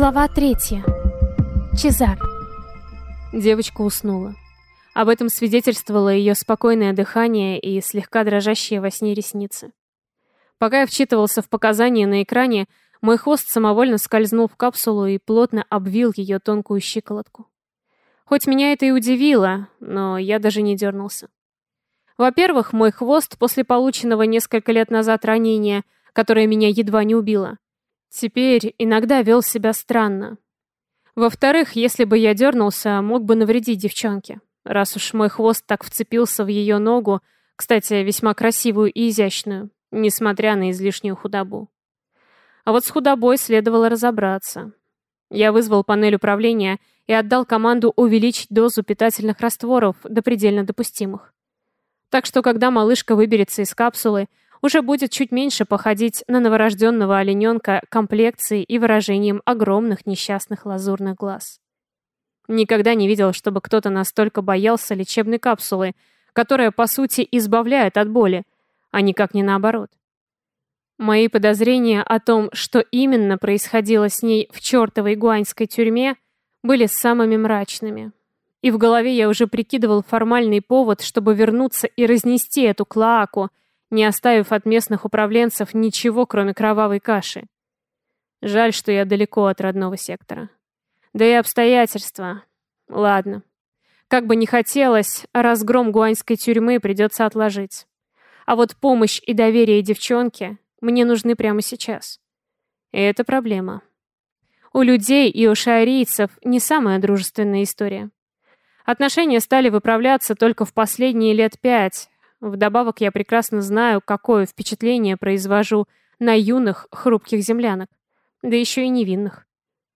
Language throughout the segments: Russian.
Глава третья. Чезар. Девочка уснула. Об этом свидетельствовало ее спокойное дыхание и слегка дрожащие во сне ресницы. Пока я вчитывался в показания на экране, мой хвост самовольно скользнул в капсулу и плотно обвил ее тонкую щиколотку. Хоть меня это и удивило, но я даже не дернулся. Во-первых, мой хвост после полученного несколько лет назад ранения, которое меня едва не убило, теперь иногда вел себя странно. Во-вторых, если бы я дернулся, мог бы навредить девчонке, раз уж мой хвост так вцепился в ее ногу, кстати, весьма красивую и изящную, несмотря на излишнюю худобу. А вот с худобой следовало разобраться. Я вызвал панель управления и отдал команду увеличить дозу питательных растворов до предельно допустимых. Так что, когда малышка выберется из капсулы, уже будет чуть меньше походить на новорожденного олененка комплекцией и выражением огромных несчастных лазурных глаз. Никогда не видел, чтобы кто-то настолько боялся лечебной капсулы, которая, по сути, избавляет от боли, а никак не наоборот. Мои подозрения о том, что именно происходило с ней в чертовой гуаньской тюрьме, были самыми мрачными. И в голове я уже прикидывал формальный повод, чтобы вернуться и разнести эту клоаку, не оставив от местных управленцев ничего, кроме кровавой каши. Жаль, что я далеко от родного сектора. Да и обстоятельства. Ладно. Как бы ни хотелось, разгром гуаньской тюрьмы придется отложить. А вот помощь и доверие девчонке мне нужны прямо сейчас. И это проблема. У людей и у шаорийцев не самая дружественная история. Отношения стали выправляться только в последние лет пять. Вдобавок я прекрасно знаю, какое впечатление произвожу на юных, хрупких землянок. Да еще и невинных.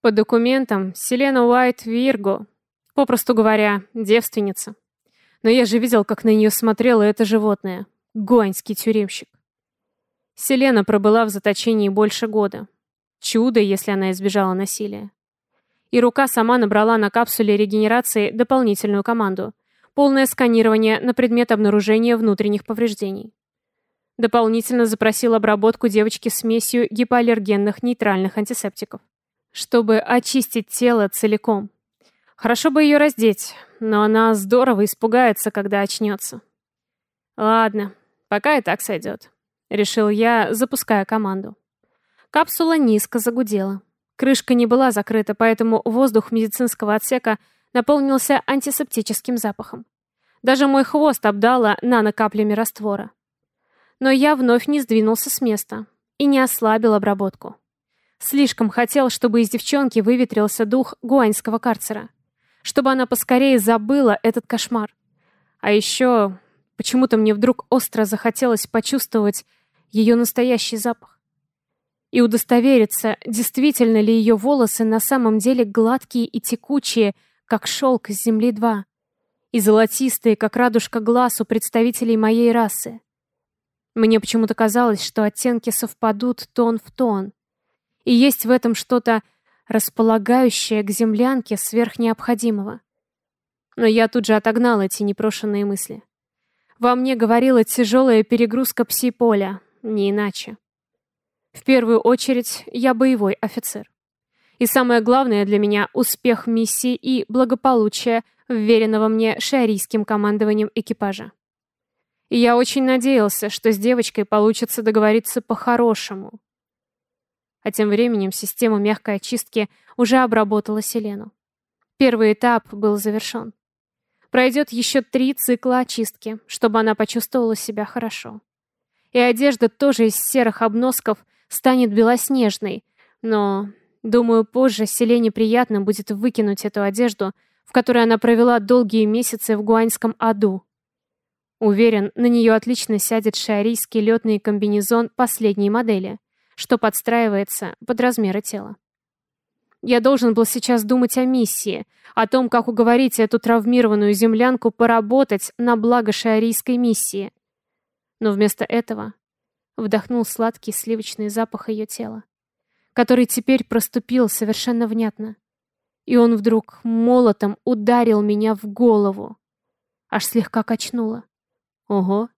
По документам, Селена Уайт Вирго, попросту говоря, девственница. Но я же видел, как на нее смотрело это животное. Гуаньский тюремщик. Селена пробыла в заточении больше года. Чудо, если она избежала насилия. И рука сама набрала на капсуле регенерации дополнительную команду. Полное сканирование на предмет обнаружения внутренних повреждений. Дополнительно запросил обработку девочки смесью гипоаллергенных нейтральных антисептиков. Чтобы очистить тело целиком. Хорошо бы ее раздеть, но она здорово испугается, когда очнется. Ладно, пока и так сойдет. Решил я, запуская команду. Капсула низко загудела. Крышка не была закрыта, поэтому воздух медицинского отсека наполнился антисептическим запахом. Даже мой хвост обдало нанокаплями раствора. Но я вновь не сдвинулся с места и не ослабил обработку. Слишком хотел, чтобы из девчонки выветрился дух гуаньского карцера. Чтобы она поскорее забыла этот кошмар. А еще почему-то мне вдруг остро захотелось почувствовать ее настоящий запах. И удостовериться, действительно ли ее волосы на самом деле гладкие и текучие, как шелк с земли два, и золотистые, как радужка глаз у представителей моей расы. Мне почему-то казалось, что оттенки совпадут тон в тон. И есть в этом что-то располагающее к землянке сверх необходимого. Но я тут же отогнал эти непрошенные мысли. Во мне говорила тяжелая перегрузка пси-поля, не иначе. В первую очередь, я боевой офицер. И самое главное для меня — успех миссии и благополучие вверенного мне шарийским командованием экипажа. И я очень надеялся, что с девочкой получится договориться по-хорошему. А тем временем система мягкой очистки уже обработала Селену. Первый этап был завершен. Пройдет еще три цикла очистки, чтобы она почувствовала себя хорошо. И одежда тоже из серых обносков станет белоснежной. Но, думаю, позже Селене приятно будет выкинуть эту одежду, в которой она провела долгие месяцы в гуаньском аду. Уверен, на нее отлично сядет шиарийский летный комбинезон последней модели, что подстраивается под размеры тела. Я должен был сейчас думать о миссии, о том, как уговорить эту травмированную землянку поработать на благо шиарийской миссии, но вместо этого вдохнул сладкий сливочный запах ее тела, который теперь проступил совершенно внятно. И он вдруг молотом ударил меня в голову. Аж слегка качнуло. Ого.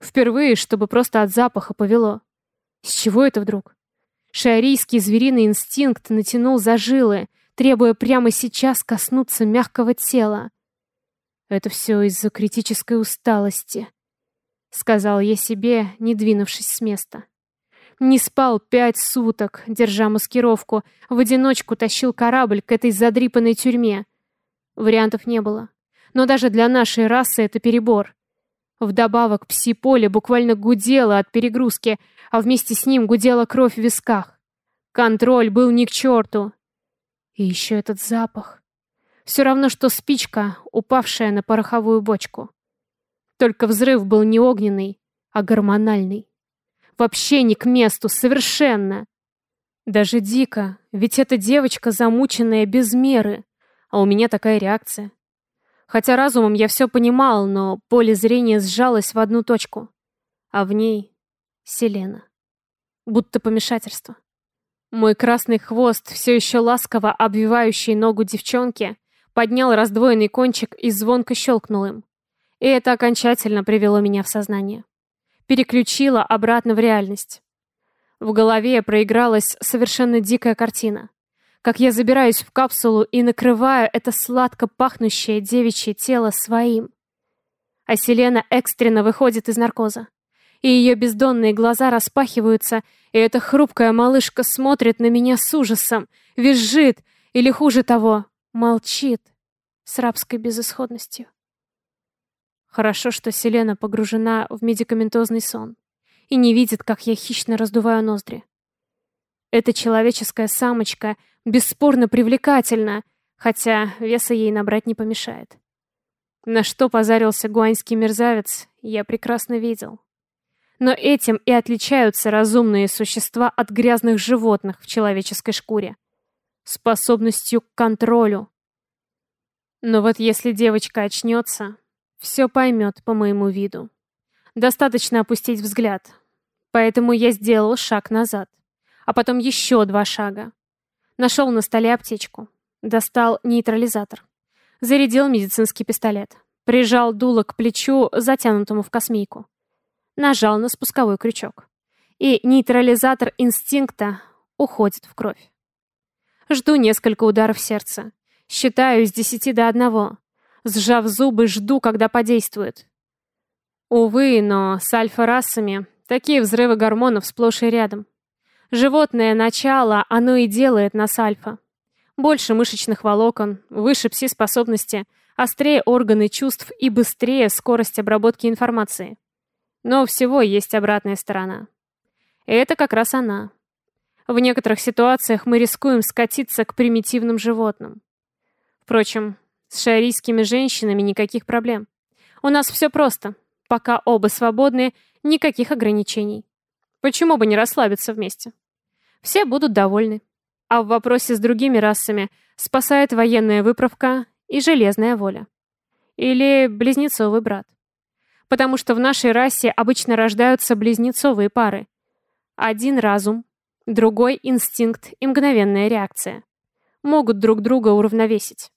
Впервые, чтобы просто от запаха повело. С чего это вдруг? Шиарийский звериный инстинкт натянул за жилы, требуя прямо сейчас коснуться мягкого тела. «Это все из-за критической усталости», — сказал я себе, не двинувшись с места. Не спал пять суток, держа маскировку, в одиночку тащил корабль к этой задрипанной тюрьме. Вариантов не было. Но даже для нашей расы это перебор. Вдобавок пси-поле буквально гудело от перегрузки, а вместе с ним гудела кровь в висках. Контроль был ни к черту. И еще этот запах. Все равно, что спичка, упавшая на пороховую бочку. Только взрыв был не огненный, а гормональный. Вообще не к месту, совершенно. Даже дико, ведь эта девочка замученная без меры, а у меня такая реакция. Хотя разумом я все понимал, но поле зрения сжалось в одну точку. А в ней Селена. Будто помешательство. Мой красный хвост, все еще ласково обвивающий ногу девчонки, поднял раздвоенный кончик и звонко щелкнул им. И это окончательно привело меня в сознание. Переключило обратно в реальность. В голове проигралась совершенно дикая картина как я забираюсь в капсулу и накрываю это сладко пахнущее девичье тело своим. А Селена экстренно выходит из наркоза. И ее бездонные глаза распахиваются, и эта хрупкая малышка смотрит на меня с ужасом, визжит, или хуже того, молчит с рабской безысходностью. Хорошо, что Селена погружена в медикаментозный сон и не видит, как я хищно раздуваю ноздри. Эта человеческая самочка бесспорно привлекательна, хотя веса ей набрать не помешает. На что позарился гуаньский мерзавец, я прекрасно видел. Но этим и отличаются разумные существа от грязных животных в человеческой шкуре. Способностью к контролю. Но вот если девочка очнется, все поймет по моему виду. Достаточно опустить взгляд. Поэтому я сделал шаг назад а потом еще два шага. Нашел на столе аптечку. Достал нейтрализатор. Зарядил медицинский пистолет. Прижал дуло к плечу, затянутому в космейку. Нажал на спусковой крючок. И нейтрализатор инстинкта уходит в кровь. Жду несколько ударов сердца. Считаю с десяти до одного. Сжав зубы, жду, когда подействует. Увы, но с альфа-расами такие взрывы гормонов сплошь и рядом. Животное начало, оно и делает нас альфа. Больше мышечных волокон, выше пси-способности, острее органы чувств и быстрее скорость обработки информации. Но всего есть обратная сторона. И это как раз она. В некоторых ситуациях мы рискуем скатиться к примитивным животным. Впрочем, с шарийскими женщинами никаких проблем. У нас все просто. Пока оба свободны, никаких ограничений. Почему бы не расслабиться вместе? Все будут довольны. А в вопросе с другими расами спасает военная выправка и железная воля. Или близнецовый брат. Потому что в нашей расе обычно рождаются близнецовые пары. Один разум, другой инстинкт и мгновенная реакция. Могут друг друга уравновесить.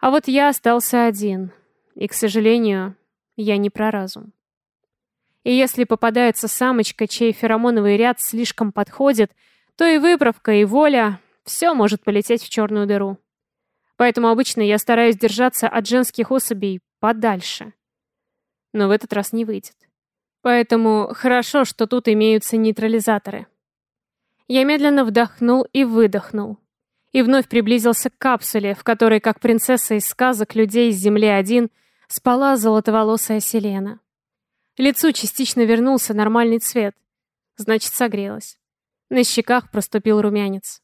А вот я остался один. И, к сожалению, я не про разум. И если попадается самочка, чей феромоновый ряд слишком подходит – то и выправка, и воля — все может полететь в черную дыру. Поэтому обычно я стараюсь держаться от женских особей подальше. Но в этот раз не выйдет. Поэтому хорошо, что тут имеются нейтрализаторы. Я медленно вдохнул и выдохнул. И вновь приблизился к капсуле, в которой, как принцесса из сказок людей с Земли-1, спала золотоволосая Селена. Лицу частично вернулся нормальный цвет. Значит, согрелась. На щеках проступил румянец.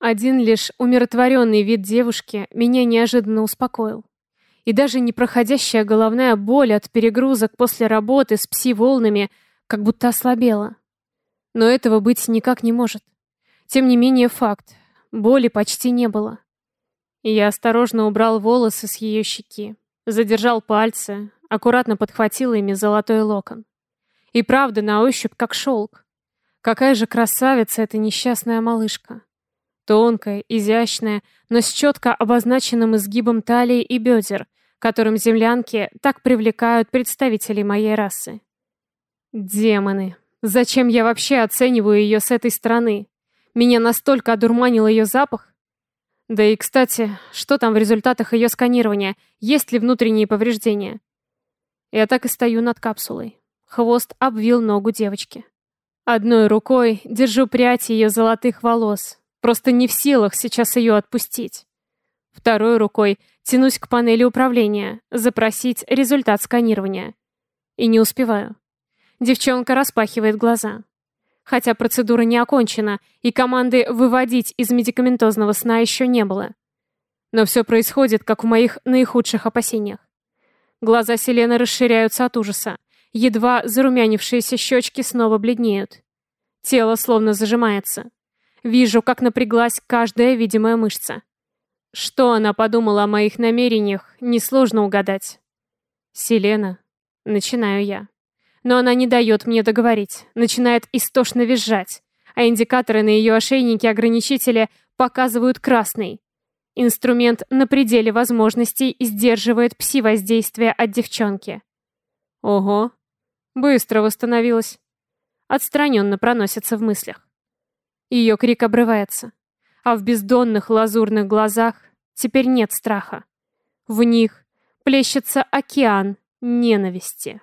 Один лишь умиротворенный вид девушки меня неожиданно успокоил. И даже непроходящая головная боль от перегрузок после работы с пси-волнами как будто ослабела. Но этого быть никак не может. Тем не менее факт. Боли почти не было. Я осторожно убрал волосы с ее щеки. Задержал пальцы, аккуратно подхватил ими золотой локон. И правда, на ощупь как шелк. Какая же красавица эта несчастная малышка. Тонкая, изящная, но с четко обозначенным изгибом талии и бедер, которым землянки так привлекают представителей моей расы. Демоны. Зачем я вообще оцениваю ее с этой стороны? Меня настолько одурманил ее запах. Да и, кстати, что там в результатах ее сканирования? Есть ли внутренние повреждения? Я так и стою над капсулой. Хвост обвил ногу девочки. Одной рукой держу прядь ее золотых волос. Просто не в силах сейчас ее отпустить. Второй рукой тянусь к панели управления, запросить результат сканирования. И не успеваю. Девчонка распахивает глаза. Хотя процедура не окончена, и команды выводить из медикаментозного сна еще не было. Но все происходит, как в моих наихудших опасениях. Глаза Селены расширяются от ужаса. Едва зарумянившиеся щечки снова бледнеют. Тело словно зажимается. Вижу, как напряглась каждая видимая мышца. Что она подумала о моих намерениях, несложно угадать. «Селена», — начинаю я. Но она не дает мне договорить, начинает истошно визжать, а индикаторы на ее ошейнике ограничителя показывают красный. Инструмент на пределе возможностей сдерживает пси-воздействие от девчонки. Ого, быстро восстановилась. Отстраненно проносится в мыслях. Ее крик обрывается, а в бездонных лазурных глазах теперь нет страха. В них плещется океан ненависти.